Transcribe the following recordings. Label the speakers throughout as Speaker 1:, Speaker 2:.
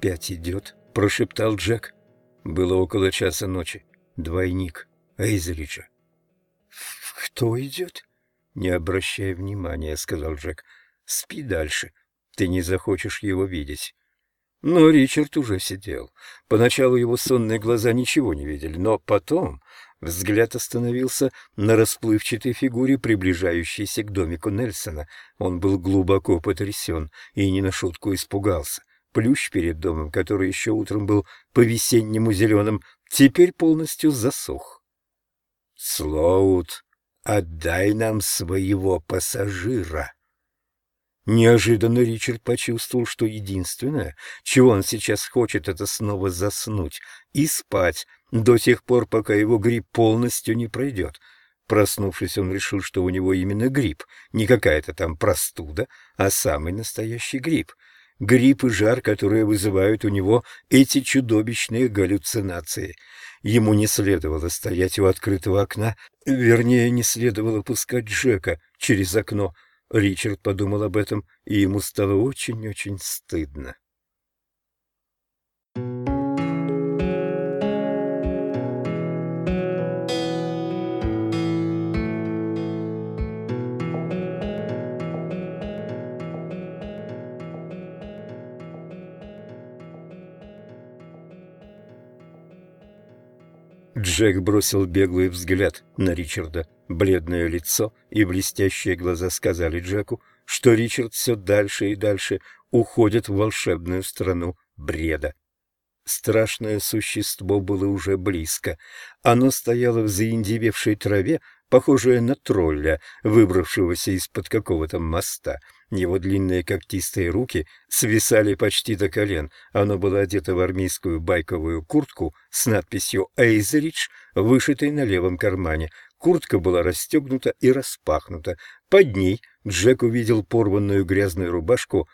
Speaker 1: «Он опять идет», — прошептал Джек. Было около часа ночи. Двойник Эйзриджа. «Кто идет?» «Не обращай внимания», — сказал Джек. «Спи дальше. Ты не захочешь его видеть». Но Ричард уже сидел. Поначалу его сонные глаза ничего не видели, но потом взгляд остановился на расплывчатой фигуре, приближающейся к домику Нельсона. Он был глубоко потрясен и не на шутку испугался. Плющ перед домом, который еще утром был по-весеннему зеленым, теперь полностью засох. «Слоут, отдай нам своего пассажира!» Неожиданно Ричард почувствовал, что единственное, чего он сейчас хочет, это снова заснуть и спать до тех пор, пока его грипп полностью не пройдет. Проснувшись, он решил, что у него именно грипп, не какая-то там простуда, а самый настоящий грипп. Грипп и жар, которые вызывают у него эти чудовищные галлюцинации. Ему не следовало стоять у открытого окна, вернее, не следовало пускать Джека через окно — Ричард подумал об этом, и ему стало очень-очень стыдно. Джек бросил беглый взгляд на Ричарда. Бледное лицо и блестящие глаза сказали Джеку, что Ричард все дальше и дальше уходит в волшебную страну бреда. Страшное существо было уже близко. Оно стояло в заиндевевшей траве, похожее на тролля, выбравшегося из-под какого-то моста. Его длинные когтистые руки свисали почти до колен. Оно было одето в армейскую байковую куртку с надписью «Эйзеридж», вышитой на левом кармане. Куртка была расстегнута и распахнута. Под ней Джек увидел порванную грязную рубашку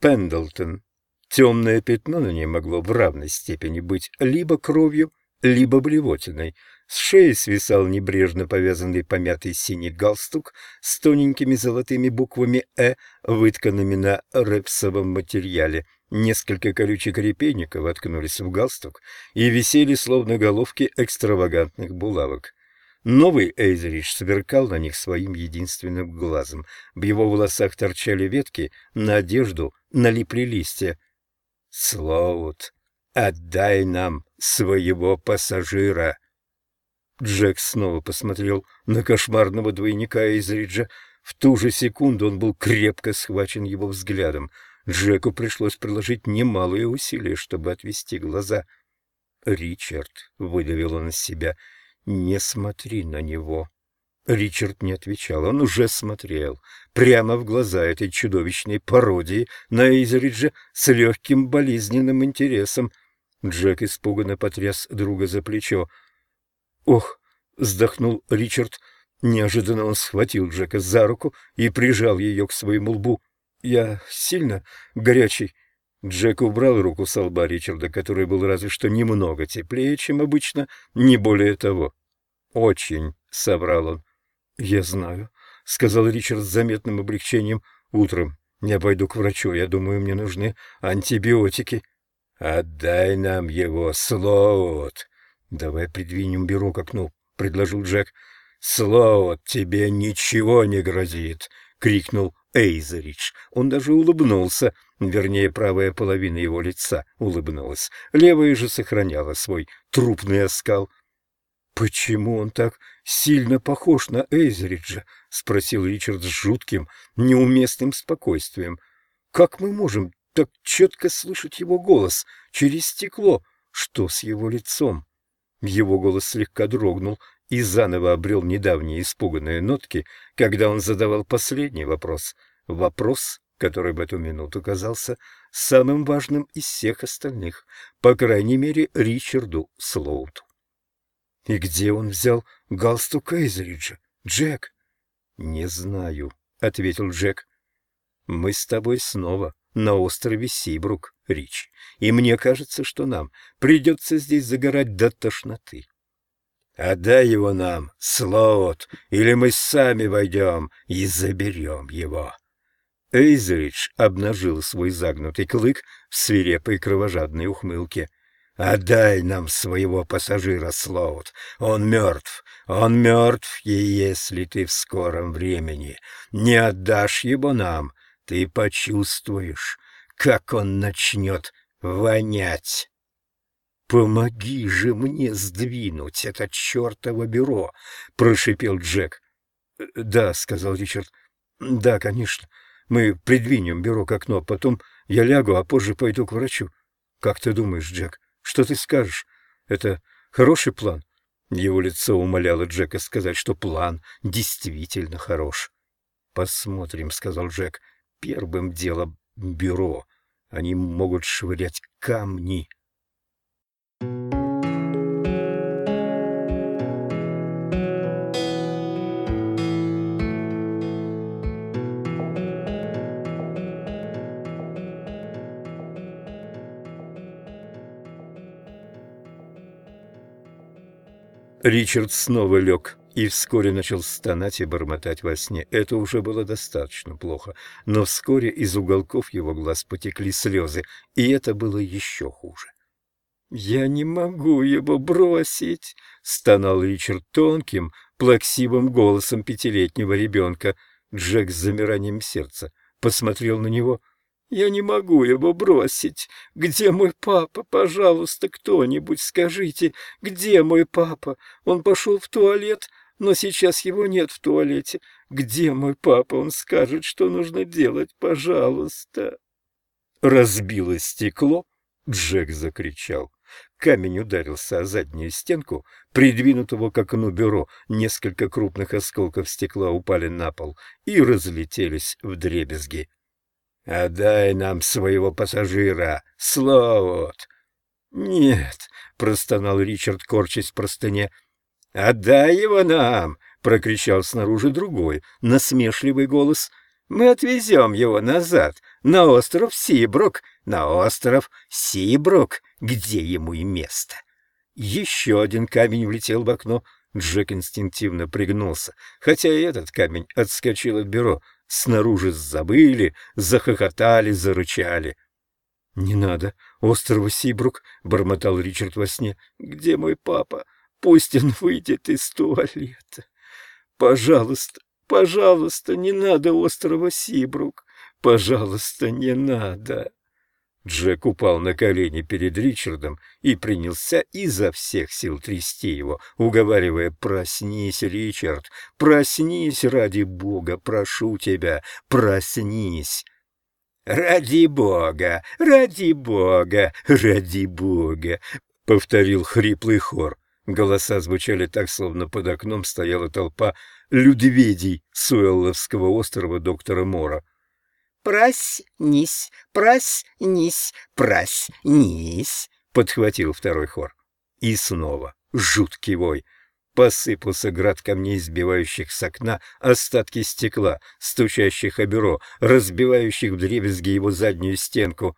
Speaker 1: «Пендлтон». Темное пятно на ней могло в равной степени быть либо кровью, либо блевотиной. С шеи свисал небрежно повязанный помятый синий галстук с тоненькими золотыми буквами «Э», вытканными на репсовом материале. Несколько колючек репейника воткнулись в галстук и висели словно головки экстравагантных булавок. Новый Эйзерич сверкал на них своим единственным глазом. В его волосах торчали ветки, на одежду налипли листья. «Слоут, отдай нам своего пассажира!» Джек снова посмотрел на кошмарного двойника Эйзриджа. В ту же секунду он был крепко схвачен его взглядом. Джеку пришлось приложить немалые усилия, чтобы отвести глаза. «Ричард», — выдавил он из себя, — «Не смотри на него». Ричард не отвечал, он уже смотрел прямо в глаза этой чудовищной пародии на Изриджа с легким болезненным интересом. Джек испуганно потряс друга за плечо. «Ох!» — вздохнул Ричард. Неожиданно он схватил Джека за руку и прижал ее к своему лбу. «Я сильно горячий». Джек убрал руку с лба Ричарда, который был разве что немного теплее, чем обычно, не более того. «Очень», — соврал он. «Я знаю», — сказал Ричард с заметным облегчением. «Утром я пойду к врачу. Я думаю, мне нужны антибиотики». «Отдай нам его, Слоут!» «Давай придвинем бюро к окну», — предложил Джек. «Слоут, тебе ничего не грозит!» — крикнул Эйзеридж. Он даже улыбнулся, вернее, правая половина его лица улыбнулась. Левая же сохраняла свой трупный оскал. «Почему он так сильно похож на Эйзриджа?» — спросил Ричард с жутким, неуместным спокойствием. «Как мы можем так четко слышать его голос через стекло? Что с его лицом?» Его голос слегка дрогнул и заново обрел недавние испуганные нотки, когда он задавал последний вопрос. Вопрос, который в эту минуту казался самым важным из всех остальных, по крайней мере, Ричарду Слоуту. И где он взял галстук Эйзриджа? Джек? Не знаю, ответил Джек. Мы с тобой снова на острове Сибрук, Рич, и мне кажется, что нам придется здесь загорать до тошноты. Отдай его нам, Слоут, или мы сами войдем и заберем его. Эйзеридж обнажил свой загнутый клык в свирепой кровожадной ухмылке. «Отдай нам своего пассажира, Слоут. Он мертв. Он мертв, и если ты в скором времени не отдашь его нам, ты почувствуешь, как он начнет вонять». «Помоги же мне сдвинуть это чертово бюро!» — прошипел Джек. «Да», — сказал Ричард. «Да, конечно. Мы придвинем бюро к окну, а потом я лягу, а позже пойду к врачу. Как ты думаешь, Джек, что ты скажешь? Это хороший план?» Его лицо умоляло Джека сказать, что план действительно хорош. «Посмотрим», — сказал Джек. «Первым делом бюро. Они могут швырять камни». Ричард снова лег и вскоре начал стонать и бормотать во сне. Это уже было достаточно плохо, но вскоре из уголков его глаз потекли слезы, и это было еще хуже. «Я не могу его бросить!» — стонал Ричард тонким, плаксивым голосом пятилетнего ребенка. Джек с замиранием сердца посмотрел на него — я не могу его бросить. Где мой папа? Пожалуйста, кто-нибудь скажите, где мой папа? Он пошел в туалет, но сейчас его нет в туалете. Где мой папа? Он скажет, что нужно делать. Пожалуйста. Разбило стекло. Джек закричал. Камень ударился о заднюю стенку, придвинутого к окну бюро. Несколько крупных осколков стекла упали на пол и разлетелись в дребезги. «Отдай нам своего пассажира, Слоут!» «Нет», — простонал Ричард, корчась в простыне. «Отдай его нам!» — прокричал снаружи другой, насмешливый голос. «Мы отвезем его назад, на остров Сибрук, на остров Сибрук, где ему и место». Еще один камень влетел в окно. Джек инстинктивно пригнулся, хотя и этот камень отскочил от бюро, Снаружи забыли, захохотали, зарычали. — Не надо, острова Сибрук, — бормотал Ричард во сне. — Где мой папа? Пусть он выйдет из туалета. Пожалуйста, пожалуйста, не надо острова Сибрук. Пожалуйста, не надо. Джек упал на колени перед Ричардом и принялся изо всех сил трясти его, уговаривая «Проснись, Ричард, проснись, ради Бога, прошу тебя, проснись!» «Ради Бога, ради Бога, ради Бога!» — повторил хриплый хор. Голоса звучали так, словно под окном стояла толпа людведей с острова доктора Мора. «Проснись, проснись, проснись!» — подхватил второй хор. И снова жуткий вой. Посыпался град камней, сбивающих с окна остатки стекла, стучащих о бюро, разбивающих в дребезги его заднюю стенку.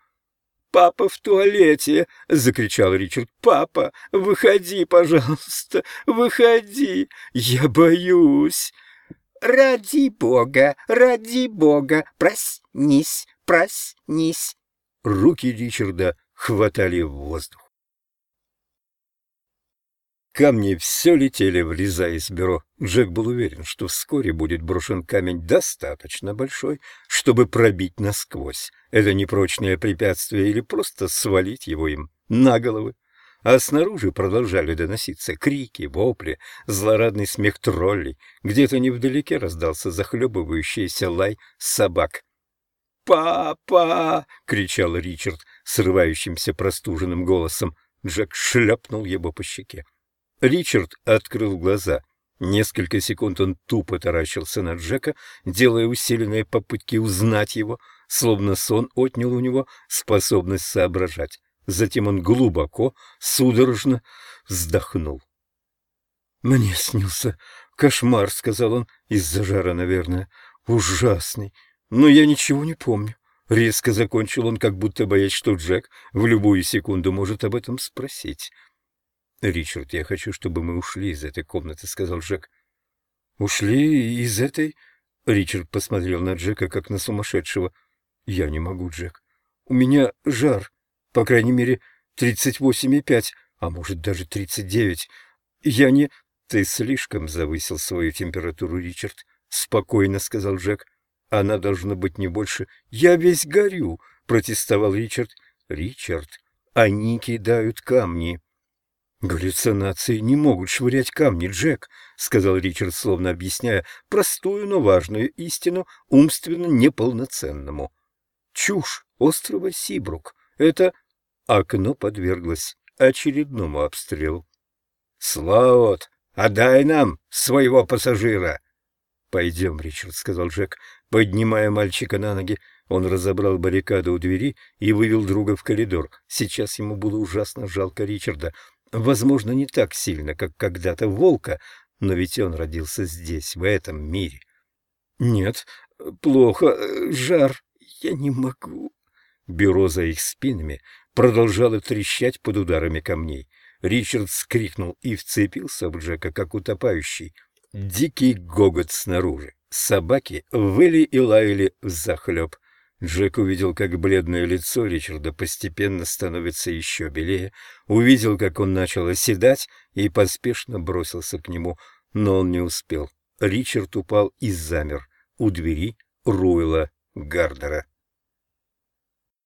Speaker 1: «Папа в туалете!» — закричал Ричард. «Папа, выходи, пожалуйста, выходи! Я боюсь!» «Ради бога, ради бога, проснись, проснись!» Руки Ричарда хватали в воздух. Камни все летели, влезая из бюро. Джек был уверен, что вскоре будет брошен камень достаточно большой, чтобы пробить насквозь это непрочное препятствие или просто свалить его им на головы а снаружи продолжали доноситься крики, вопли, злорадный смех троллей. Где-то невдалеке раздался захлебывающийся лай собак. «Папа!» — кричал Ричард срывающимся простуженным голосом. Джек шлепнул его по щеке. Ричард открыл глаза. Несколько секунд он тупо таращился на Джека, делая усиленные попытки узнать его, словно сон отнял у него способность соображать. Затем он глубоко, судорожно вздохнул. «Мне снился кошмар», — сказал он, — «из-за жара, наверное. Ужасный. Но я ничего не помню». Резко закончил он, как будто боясь, что Джек в любую секунду может об этом спросить. «Ричард, я хочу, чтобы мы ушли из этой комнаты», — сказал Джек. «Ушли из этой?» Ричард посмотрел на Джека, как на сумасшедшего. «Я не могу, Джек. У меня жар. По крайней мере, тридцать восемь и пять, а может, даже тридцать девять. Я не...» «Ты слишком завысил свою температуру, Ричард», — спокойно сказал Джек. «Она должна быть не больше...» «Я весь горю», — протестовал Ричард. «Ричард, они кидают камни». «Галлюцинации не могут швырять камни, Джек», — сказал Ричард, словно объясняя простую, но важную истину умственно неполноценному. «Чушь острова Сибрук. Это...» Окно подверглось очередному обстрелу. «Слаот, отдай нам своего пассажира!» «Пойдем, Ричард», — сказал Джек, поднимая мальчика на ноги. Он разобрал баррикаду у двери и вывел друга в коридор. Сейчас ему было ужасно жалко Ричарда. Возможно, не так сильно, как когда-то волка, но ведь он родился здесь, в этом мире. Нет, плохо, жар, я не могу. Бюро за их спинами продолжало трещать под ударами камней. Ричард скрикнул и вцепился в Джека, как утопающий. Дикий гогот снаружи. Собаки выли и лаяли взахлеб. Джек увидел, как бледное лицо Ричарда постепенно становится еще белее, увидел, как он начал оседать, и поспешно бросился к нему, но он не успел. Ричард упал и замер у двери Руэла Гардера.